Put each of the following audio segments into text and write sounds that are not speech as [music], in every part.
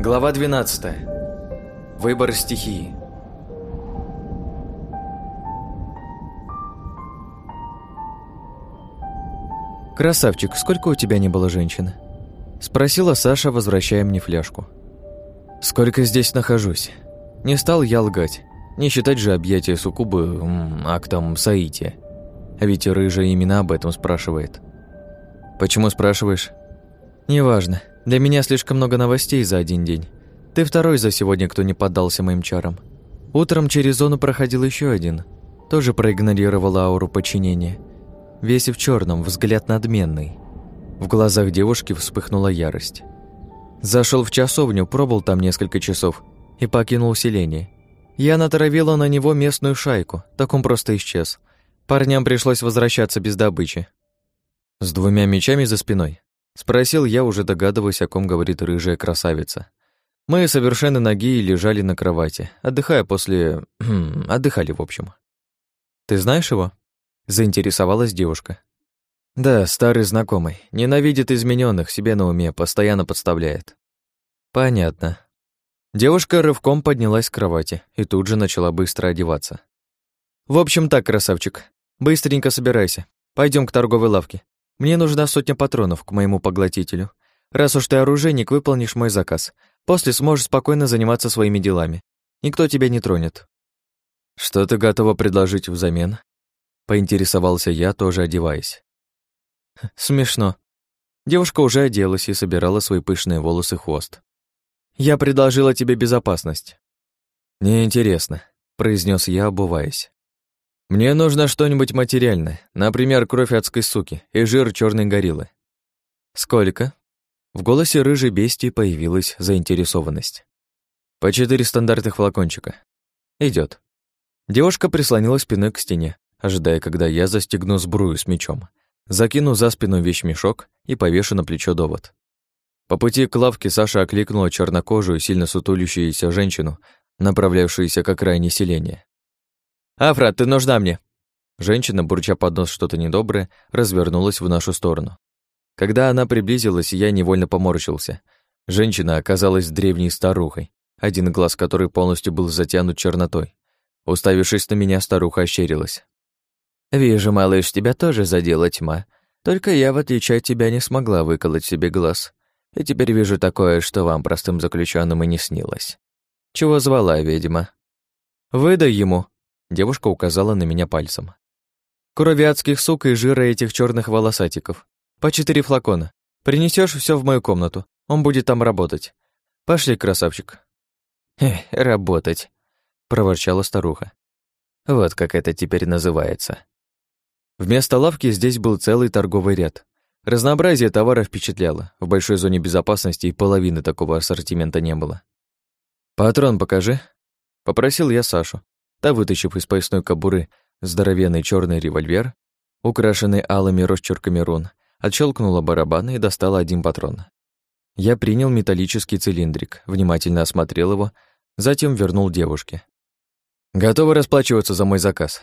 Глава 12. Выбор стихии. «Красавчик, сколько у тебя не было женщины?» Спросила Саша, возвращая мне фляжку. «Сколько здесь нахожусь?» Не стал я лгать. Не считать же объятия суккубы актом соития. А ведь рыжая именно об этом спрашивает. «Почему спрашиваешь?» «Неважно. Для меня слишком много новостей за один день. Ты второй за сегодня, кто не поддался моим чарам. Утром через зону проходил еще один. Тоже проигнорировал ауру подчинения. Весь в черном, взгляд надменный. В глазах девушки вспыхнула ярость. Зашел в часовню, пробыл там несколько часов и покинул селение. Я натравила на него местную шайку, так он просто исчез. Парням пришлось возвращаться без добычи. С двумя мечами за спиной. Спросил я, уже догадываясь, о ком говорит рыжая красавица. Мы совершенно ноги лежали на кровати, отдыхая после... [clears throat] отдыхали, в общем. «Ты знаешь его?» — заинтересовалась девушка. «Да, старый знакомый. Ненавидит измененных, себе на уме, постоянно подставляет». «Понятно». Девушка рывком поднялась с кровати и тут же начала быстро одеваться. «В общем так, красавчик, быстренько собирайся. Пойдем к торговой лавке. Мне нужна сотня патронов к моему поглотителю. Раз уж ты оружейник, выполнишь мой заказ. После сможешь спокойно заниматься своими делами. Никто тебя не тронет». «Что ты готова предложить взамен?» Поинтересовался я, тоже одеваясь. Смешно. Девушка уже оделась и собирала свои пышные волосы хвост. «Я предложила тебе безопасность». «Неинтересно», — произнес я, обуваясь. Мне нужно что-нибудь материальное, например, кровь адской суки и жир черной гориллы. Сколько? В голосе рыжей бестии появилась заинтересованность. По четыре стандартных флакончика. Идет. Девушка прислонилась спиной к стене, ожидая, когда я застегну сбрую с мечом, закину за спину вещмешок и повешу на плечо довод. По пути к лавке Саша окликнула чернокожую, сильно сутулящуюся женщину, направлявшуюся к окраине селения. «Афра, ты нужна мне!» Женщина, бурча под нос что-то недоброе, развернулась в нашу сторону. Когда она приблизилась, я невольно поморщился. Женщина оказалась древней старухой, один глаз которой полностью был затянут чернотой. Уставившись на меня, старуха ощерилась. «Вижу, малыш, тебя тоже задела тьма. Только я, в отличие от тебя, не смогла выколоть себе глаз. И теперь вижу такое, что вам, простым заключенным, и не снилось. Чего звала ведьма?» «Выдай ему!» Девушка указала на меня пальцем. Крови адских сук и жира этих черных волосатиков. По четыре флакона. Принесешь все в мою комнату. Он будет там работать. Пошли, красавчик. Эх, работать, проворчала старуха. Вот как это теперь называется. Вместо лавки здесь был целый торговый ряд. Разнообразие товара впечатляло. В большой зоне безопасности и половины такого ассортимента не было. «Патрон покажи», — попросил я Сашу, Та, вытащив из поясной кобуры здоровенный черный револьвер, украшенный алыми росчерками рун, отщелкнула барабан и достала один патрон. Я принял металлический цилиндрик, внимательно осмотрел его, затем вернул девушке. «Готовы расплачиваться за мой заказ?»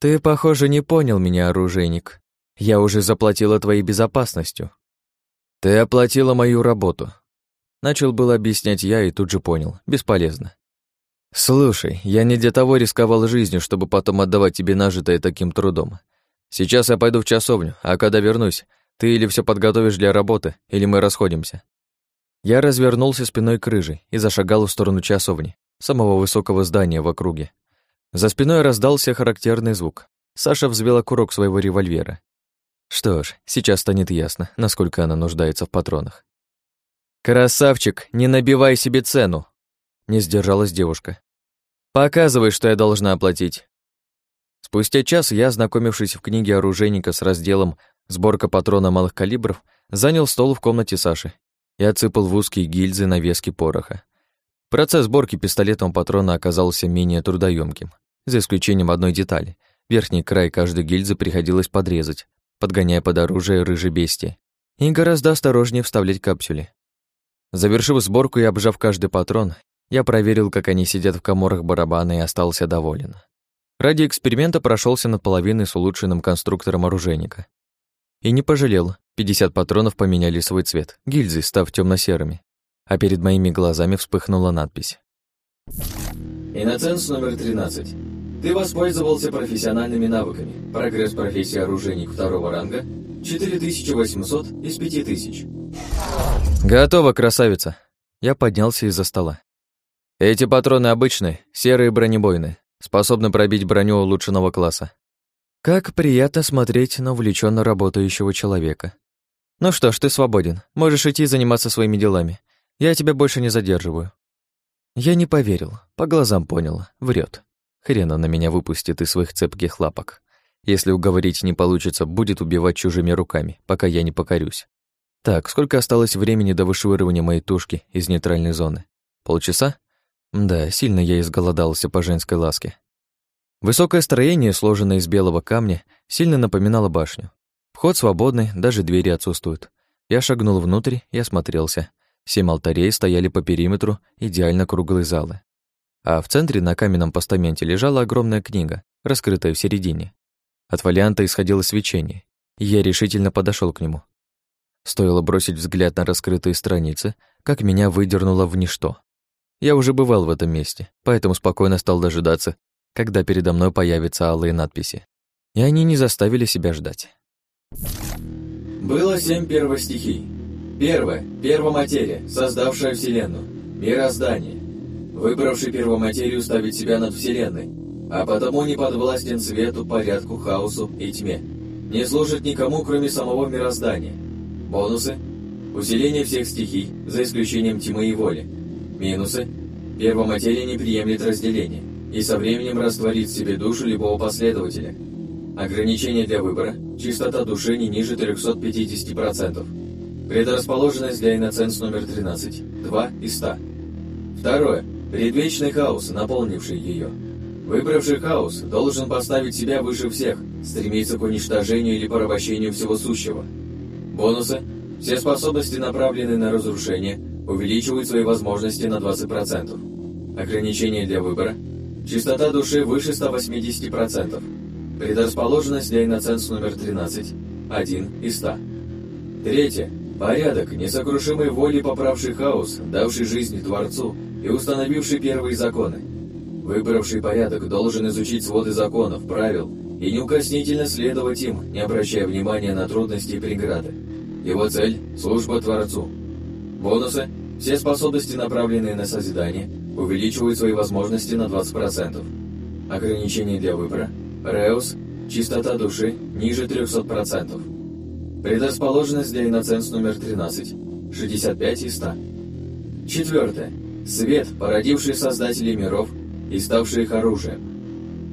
«Ты, похоже, не понял меня, оружейник. Я уже заплатила твоей безопасностью». «Ты оплатила мою работу». Начал было объяснять я и тут же понял. Бесполезно. «Слушай, я не для того рисковал жизнью, чтобы потом отдавать тебе нажитое таким трудом. Сейчас я пойду в часовню, а когда вернусь, ты или все подготовишь для работы, или мы расходимся». Я развернулся спиной к рыжей и зашагал в сторону часовни, самого высокого здания в округе. За спиной раздался характерный звук. Саша взвела курок своего револьвера. Что ж, сейчас станет ясно, насколько она нуждается в патронах. «Красавчик, не набивай себе цену!» Не сдержалась девушка. Показывай, что я должна оплатить. Спустя час я, ознакомившись в книге оружейника с разделом «Сборка патрона малых калибров», занял стол в комнате Саши и отсыпал в узкие гильзы навески пороха. Процесс сборки пистолетом патрона оказался менее трудоемким, за исключением одной детали. Верхний край каждой гильзы приходилось подрезать, подгоняя под оружие рыжей бестии, и гораздо осторожнее вставлять капсюли. Завершив сборку и обжав каждый патрон, я проверил, как они сидят в коморах барабана и остался доволен. Ради эксперимента прошелся над половиной с улучшенным конструктором оружейника. И не пожалел, 50 патронов поменяли свой цвет, гильзы став темно серыми а перед моими глазами вспыхнула надпись. Иноценс номер 13. Ты воспользовался профессиональными навыками. Прогресс профессии оружейник второго ранга 4800 из 5000. Готово, красавица. Я поднялся из-за стола. Эти патроны обычные, серые бронебойные, способны пробить броню улучшенного класса. Как приятно смотреть на увлеченно работающего человека. Ну что ж, ты свободен. Можешь идти заниматься своими делами. Я тебя больше не задерживаю. Я не поверил, по глазам понял, врет. Хрен он на меня выпустит из своих цепких лапок. Если уговорить не получится, будет убивать чужими руками, пока я не покорюсь. Так, сколько осталось времени до вышвыривания моей тушки из нейтральной зоны? Полчаса? Да, сильно я изголодался по женской ласке. Высокое строение, сложенное из белого камня, сильно напоминало башню. Вход свободный, даже двери отсутствуют. Я шагнул внутрь и осмотрелся. Семь алтарей стояли по периметру идеально круглой залы. А в центре на каменном постаменте лежала огромная книга, раскрытая в середине. От фолианта исходило свечение, и я решительно подошел к нему. Стоило бросить взгляд на раскрытые страницы, как меня выдернуло в ничто. Я уже бывал в этом месте, поэтому спокойно стал дожидаться, когда передо мной появятся алые надписи. И они не заставили себя ждать. Было семь первостихий. Первое – первоматерия, создавшая Вселенную, мироздание. Выбравший первоматерию ставит себя над Вселенной, а потому не подвластен свету, порядку, хаосу и тьме. Не служит никому, кроме самого мироздания. Бонусы – усиление всех стихий, за исключением тьмы и воли. Минусы – первоматерия не приемлет разделения и со временем растворит в себе душу любого последователя. Ограничение для выбора – чистота души не ниже 350%. Предрасположенность для иноценс номер 13 – 2 из 100. Второе – предвечный хаос, наполнивший ее. Выбравший хаос должен поставить себя выше всех, стремиться к уничтожению или порабощению всего сущего. Бонусы – все способности, направленные на разрушение, увеличивают свои возможности на 20%. Ограничение для выбора – чистота души выше 180%. Предрасположенность для иноценс номер 13 – 1 из 100. Третье – порядок, несокрушимой воли поправший хаос, давший жизнь Творцу и установивший первые законы. Выбравший порядок должен изучить своды законов, правил и неукоснительно следовать им, не обращая внимания на трудности и преграды. Его цель – служба Творцу. Бонусы – все способности, направленные на созидание, увеличивают свои возможности на 20%. Ограничения для выбора – Реус – чистота души ниже 300%. Предрасположенность для иноценс номер 13 – 65 из 100. Четвертое. Свет, породивший создателей миров и ставший их оружием.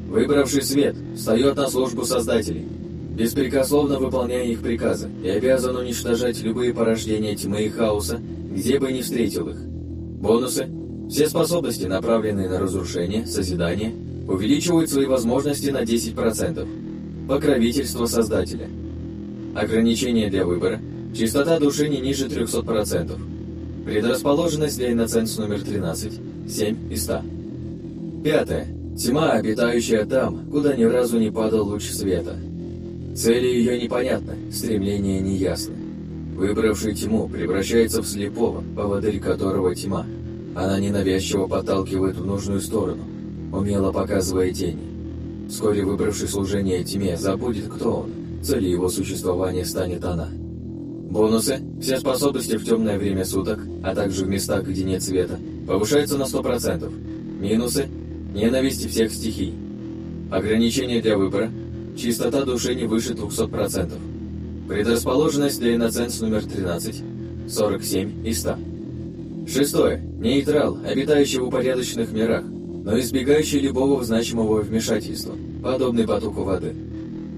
Выбравший свет встает на службу создателей – беспрекословно выполняя их приказы, и обязан уничтожать любые порождения тьмы и хаоса, где бы ни встретил их. Бонусы – все способности, направленные на разрушение, созидание, увеличивают свои возможности на 10%. Покровительство Создателя. Ограничения для выбора. Чистота души не ниже 300%. Предрасположенность для иноценс номер 13 – 7 из 100. Пятое. Тьма, обитающая там, куда ни разу не падал луч света – Цели ее непонятны, стремления неясны. Выбравший тьму превращается в слепого, поводырь которого тьма. Она ненавязчиво подталкивает в нужную сторону, умело показывая тени. Вскоре выбравший служение тьме забудет, кто он. Целью его существования станет она. Бонусы – все способности в темное время суток, а также в местах, где нет света, повышаются на 100%. Минусы – ненависть всех стихий. Ограничения для выбора – Чистота души не выше 200%. Предрасположенность для иноценс номер 13 – 47 из 100. Шестое. Нейтрал, обитающий в упорядоченных мирах, но избегающий любого значимого вмешательства, подобный потоку воды.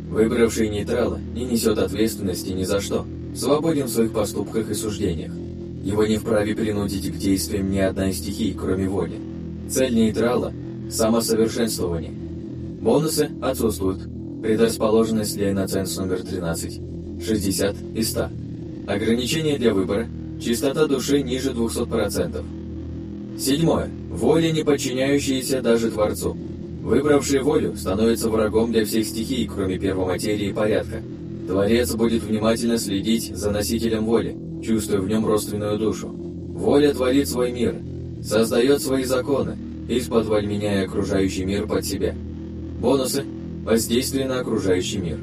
Выбравший нейтрала не несет ответственности ни за что, свободен в своих поступках и суждениях. Его не вправе принудить к действиям ни одна из стихий, кроме воли. Цель нейтрала – самосовершенствование. Бонусы отсутствуют, Предрасположенность для иноценс номер 13. 60 из 100. Ограничение для выбора. Чистота души ниже 200%. Седьмое. Воля, не подчиняющаяся даже Творцу. Выбравший волю становится врагом для всех стихий, кроме первоматерии и порядка. Творец будет внимательно следить за носителем воли, чувствуя в нем родственную душу. Воля творит свой мир, создает свои законы, из-под меняя окружающий мир под себя. Бонусы – воздействие на окружающий мир.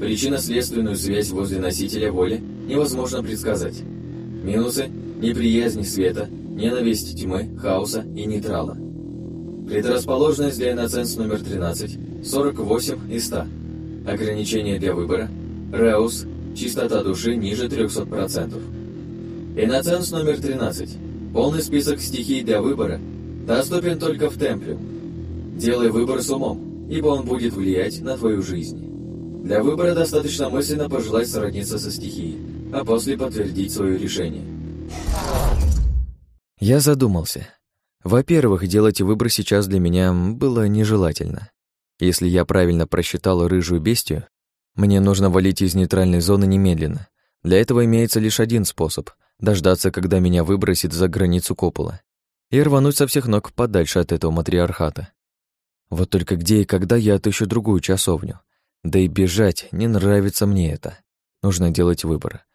Причинно-следственную связь возле носителя воли невозможно предсказать. Минусы – неприязнь света, ненависть тьмы, хаоса и нейтрала. Предрасположенность для иноценс номер 13 – 48 из 100. Ограничение для выбора – Реус – чистота души ниже 300%. Иноценс номер 13 – полный список стихий для выбора доступен только в Темпле. Делай выбор с умом, ибо он будет влиять на твою жизнь. Для выбора достаточно мысленно пожелать сродниться со стихией, а после подтвердить свое решение. Я задумался. Во-первых, делать выбор сейчас для меня было нежелательно. Если я правильно просчитал рыжую бестию, мне нужно валить из нейтральной зоны немедленно. Для этого имеется лишь один способ — дождаться, когда меня выбросит за границу купола, и рвануть со всех ног подальше от этого матриархата. Вот только где и когда я отыщу другую часовню? Да и бежать, не нравится мне это. Нужно делать выбор.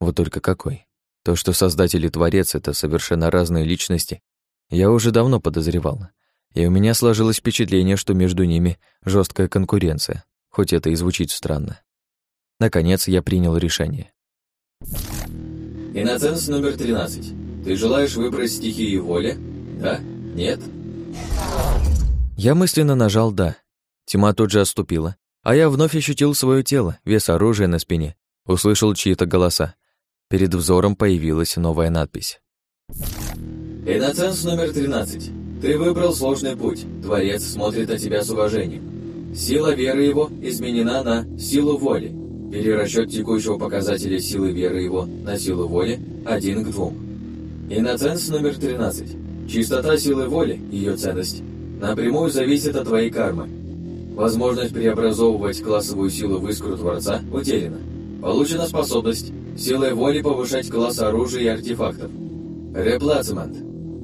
Вот только какой? То, что Создатель и Творец — это совершенно разные личности, я уже давно подозревал. И у меня сложилось впечатление, что между ними жесткая конкуренция, хоть это и звучит странно. Наконец я принял решение. Иноценс номер 13. Ты желаешь выбрать стихию воли? Да? Нет? Я мысленно нажал «да». Тьма тут же отступила, а я вновь ощутил свое тело, вес оружия на спине, услышал чьи-то голоса. Перед взором появилась новая надпись. Иноценс номер 13. Ты выбрал сложный путь. Творец смотрит на тебя с уважением. Сила веры его изменена на силу воли. Перерасчет текущего показателя силы веры его на силу воли один к двум. Иноценс номер 13. Чистота силы воли, ее ценность, напрямую зависит от твоей кармы. Возможность преобразовывать классовую силу в искру Творца утеряна. Получена способность силой воли повышать класс оружия и артефактов. Реплацемент.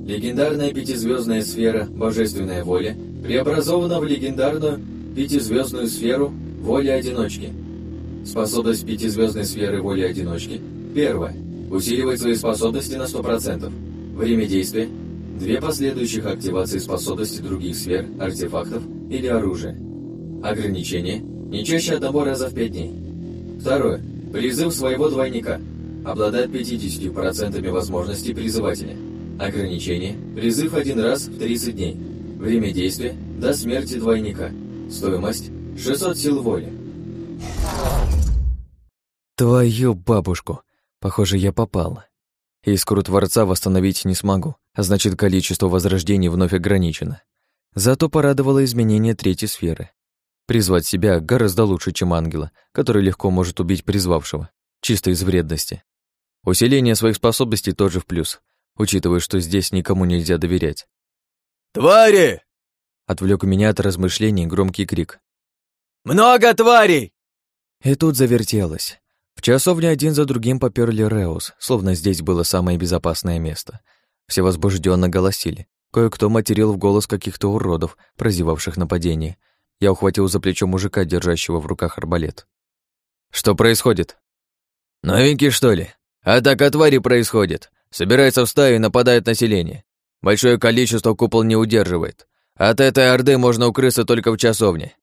Легендарная пятизвездная сфера «Божественная воля» преобразована в легендарную пятизвездную сферу «Воля одиночки». Способность пятизвездной сферы воли одиночки. Первое. Усиливает свои способности на 100%. Время действия. Две последующих активации способностей других сфер, артефактов или оружия. Ограничение. Не чаще одного раза в 5 дней. Второе. Призыв своего двойника. Обладает 50% возможностей призывателя. Ограничение. Призыв один раз в 30 дней. Время действия до смерти двойника. Стоимость 600 сил воли. Твою бабушку. Похоже, я попал. Искру Творца восстановить не смогу, а значит, количество возрождений вновь ограничено. Зато порадовало изменение третьей сферы. Призвать себя гораздо лучше, чем ангела, который легко может убить призвавшего, чисто из вредности. Усиление своих способностей тоже в плюс — учитывая, что здесь никому нельзя доверять. «Твари!» — отвлек меня от размышлений громкий крик. «Много тварей!» И тут завертелось. В часовне один за другим поперли Реус, словно здесь было самое безопасное место. Все возбужденно голосили. Кое-кто материл в голос каких-то уродов, прозевавших нападение. Я ухватил за плечо мужика, держащего в руках арбалет. «Что происходит?» «Новенький, что ли? Атака твари происходит. Собирается в стаю и нападает население. Большое количество купол не удерживает. От этой орды можно укрыться только в часовне.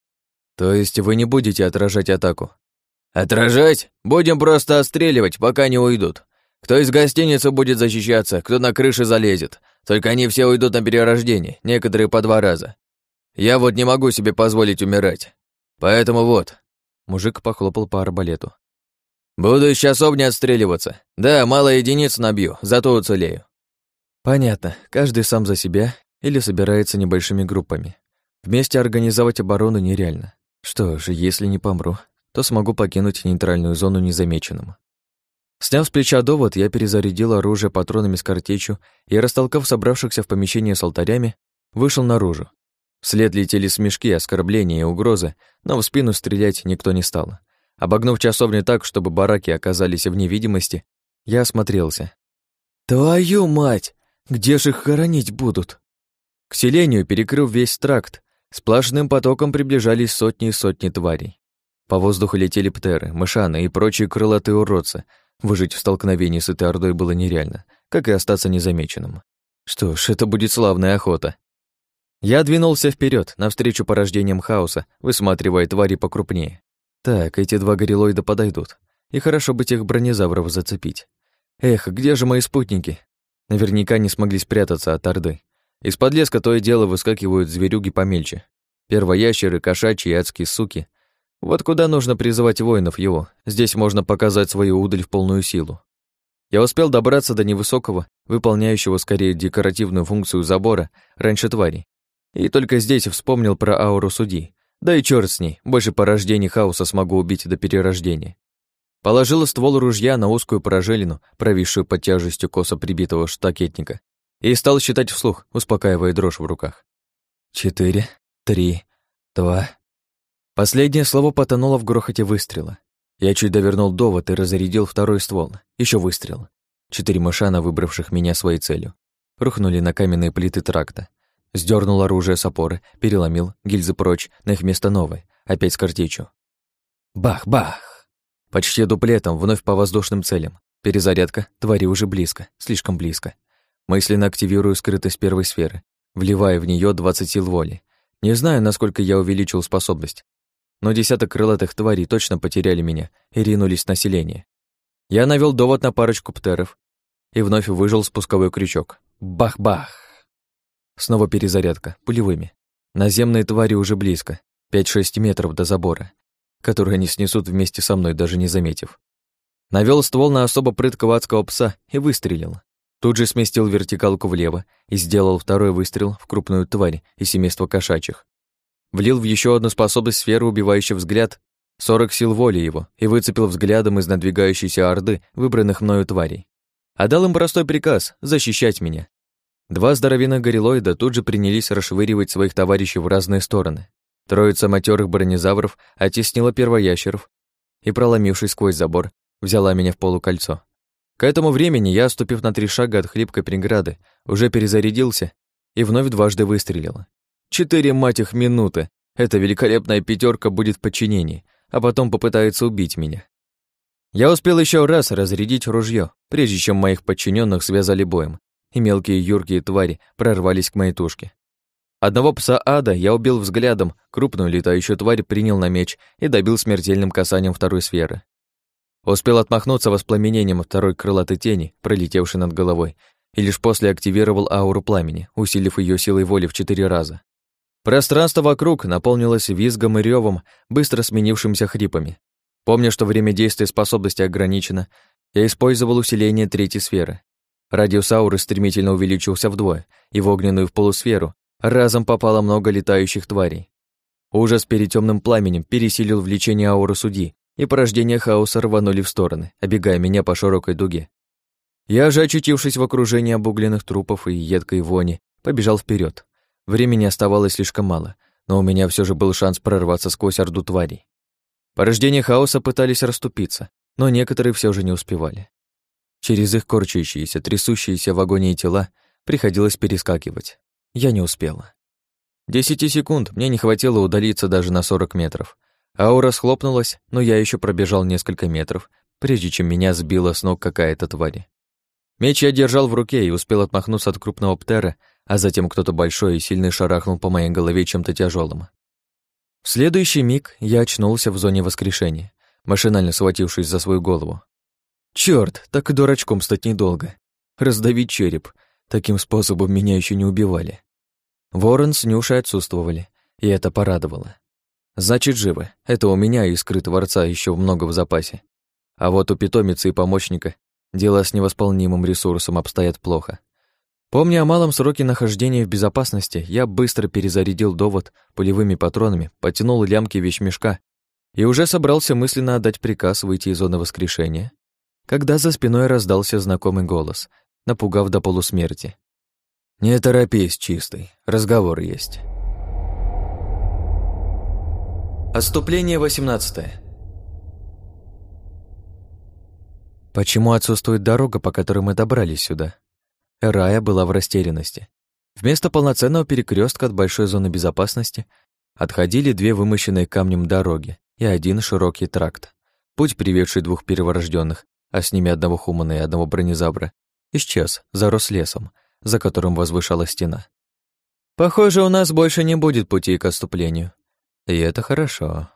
То есть вы не будете отражать атаку? Отражать? Будем просто отстреливать, пока не уйдут. Кто из гостиницы будет защищаться, кто на крыше залезет. Только они все уйдут на перерождение, некоторые по два раза. Я вот не могу себе позволить умирать. Поэтому вот. Мужик похлопал по арбалету. Буду из часовни отстреливаться. Да, мало единиц набью, зато уцелею. Понятно. Каждый сам за себя или собирается небольшими группами. Вместе организовать оборону нереально. Что ж, если не помру, то смогу покинуть нейтральную зону незамеченным. Сняв с плеча довод, я перезарядил оружие патронами с картечью и, растолкав собравшихся в помещении с алтарями, вышел наружу. Вслед летели смешки, оскорбления и угрозы, но в спину стрелять никто не стал. Обогнув часовню так, чтобы бараки оказались в невидимости, я осмотрелся. «Твою мать! Где же их хоронить будут?» К селению, перекрыв весь тракт, сплошным потоком приближались сотни и сотни тварей. По воздуху летели птеры, мышаны и прочие крылатые уродцы. Выжить в столкновении с этой ордой было нереально. как и остаться незамеченным. Что ж, это будет славная охота. Я двинулся вперед навстречу порождениям хаоса, высматривая твари покрупнее. Так, эти два горилоида подойдут. И хорошо бы тех бронезавров зацепить. Эх, где же мои спутники? Наверняка не смогли спрятаться от Орды. Из-под леска то и дело выскакивают зверюги помельче. Первоящеры, кошачьи и адские суки. Вот куда нужно призывать воинов его. Здесь можно показать свою удаль в полную силу. Я успел добраться до невысокого, выполняющего скорее декоративную функцию забора, раньше тварей. И только здесь вспомнил про ауру судьи. Да и черт с ней, больше порождений хаоса смогу убить до перерождения. Положила ствол ружья на узкую прожелину, провисшую под тяжестью косо прибитого штакетника, и стал считать вслух, успокаивая дрожь в руках. Четыре, три, два. Последнее слово потонуло в грохоте выстрела. Я чуть довернул довод и разрядил второй ствол. Еще выстрел. Четыре мышана, выбравших меня своей целью, рухнули на каменные плиты тракта. Сдернул оружие с опоры, переломил, гильзы прочь, на их место новые, опять с картечью. Бах-бах! Почти дуплетом, вновь по воздушным целям. Перезарядка, твари уже близко, слишком близко. Мысленно активирую скрытость первой сферы, вливая в нее 20 сил воли. Не знаю, насколько я увеличил способность, но десяток крылатых тварей точно потеряли меня и ринулись в население. Я навел довод на парочку птеров и вновь выжил спусковой крючок. Бах-бах! Снова перезарядка, пулевыми. Наземные твари уже близко, 5-6 метров до забора, который они снесут вместе со мной, даже не заметив. Навел ствол на особо прыткого адского пса и выстрелил. Тут же сместил вертикалку влево и сделал второй выстрел в крупную тварь из семейства кошачьих. Влил в еще одну способность сферы, убивающий взгляд, 40 сил воли его, и выцепил взглядом из надвигающейся орды выбранных мною тварей. А дал им простой приказ — защищать меня. Два здоровенных горилоида тут же принялись расшвыривать своих товарищей в разные стороны. Троица матерых бронезавров оттеснила первоящеров и, проломившись сквозь забор, взяла меня в полукольцо. К этому времени я, ступив на три шага от хлипкой преграды, уже перезарядился и вновь дважды выстрелил. Четыре, мать их, минуты. Эта великолепная пятерка будет в подчинении, а потом попытается убить меня. Я успел еще раз разрядить ружье, прежде чем моих подчиненных связали боем, и мелкие юркие твари прорвались к моей тушке. Одного пса ада я убил взглядом, крупную летающую тварь принял на меч и добил смертельным касанием второй сферы. Успел отмахнуться воспламенением второй крылатой тени, пролетевшей над головой, и лишь после активировал ауру пламени, усилив ее силой воли в четыре раза. Пространство вокруг наполнилось визгом и ревом, быстро сменившимся хрипами. Помня, что время действия способности ограничено, я использовал усиление третьей сферы. Радиус ауры стремительно увеличился вдвое, и в огненную в полусферу разом попало много летающих тварей. Ужас перед темным пламенем пересилил влечение ауры судьи, и порождения хаоса рванули в стороны, обегая меня по широкой дуге. Я же, очутившись в окружении обугленных трупов и едкой вони, побежал вперед. Времени оставалось слишком мало, но у меня все же был шанс прорваться сквозь орду тварей. Порождения хаоса пытались расступиться, но некоторые все же не успевали. Через их корчащиеся, трясущиеся в агонии тела приходилось перескакивать. Я не успела. Десяти секунд мне не хватило удалиться даже на сорок метров. Аура схлопнулась, но я еще пробежал несколько метров, прежде чем меня сбила с ног какая-то тварь. Меч я держал в руке и успел отмахнуться от крупного птера, а затем кто-то большой и сильный шарахнул по моей голове чем-то тяжелым. В следующий миг я очнулся в зоне воскрешения, машинально схватившись за свою голову. Черт, так и дурачком стать недолго. Раздавить череп. Таким способом меня еще не убивали. Ворон с Нюшей отсутствовали, и это порадовало. Значит, живы. Это у меня из скрытого рца еще много в запасе. А вот у питомицы и помощника дела с невосполнимым ресурсом обстоят плохо. Помня о малом сроке нахождения в безопасности, я быстро перезарядил довод пулевыми патронами, потянул лямки вещмешка и уже собрался мысленно отдать приказ выйти из зоны воскрешения, когда за спиной раздался знакомый голос, напугав до полусмерти. «Не торопись, чистый, разговор есть». Отступление 18 Почему отсутствует дорога, по которой мы добрались сюда? Рая была в растерянности. Вместо полноценного перекрестка от большой зоны безопасности отходили две вымощенные камнем дороги и один широкий тракт. Путь, приведший двух перворожденных а с ними одного хумана и одного бронезабра, исчез, зарос лесом, за которым возвышалась стена. Похоже, у нас больше не будет пути к отступлению. И это хорошо.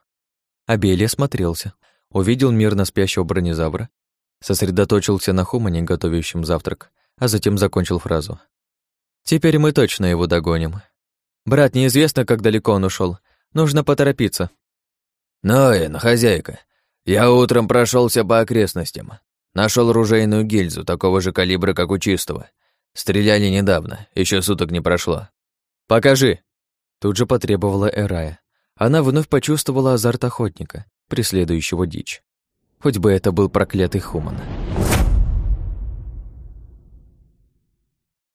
Абелия смотрелся, увидел мирно спящего бронезавра, сосредоточился на Хумане, готовящем завтрак, а затем закончил фразу. «Теперь мы точно его догоним. Брат, неизвестно, как далеко он ушел. Нужно поторопиться». «Ноэн, хозяйка, я утром прошелся по окрестностям. Нашел ружейную гильзу такого же калибра, как у чистого. Стреляли недавно, еще суток не прошло. «Покажи!» Тут же потребовала Эрая. Она вновь почувствовала азарт охотника, преследующего дичь. Хоть бы это был проклятый Хуман.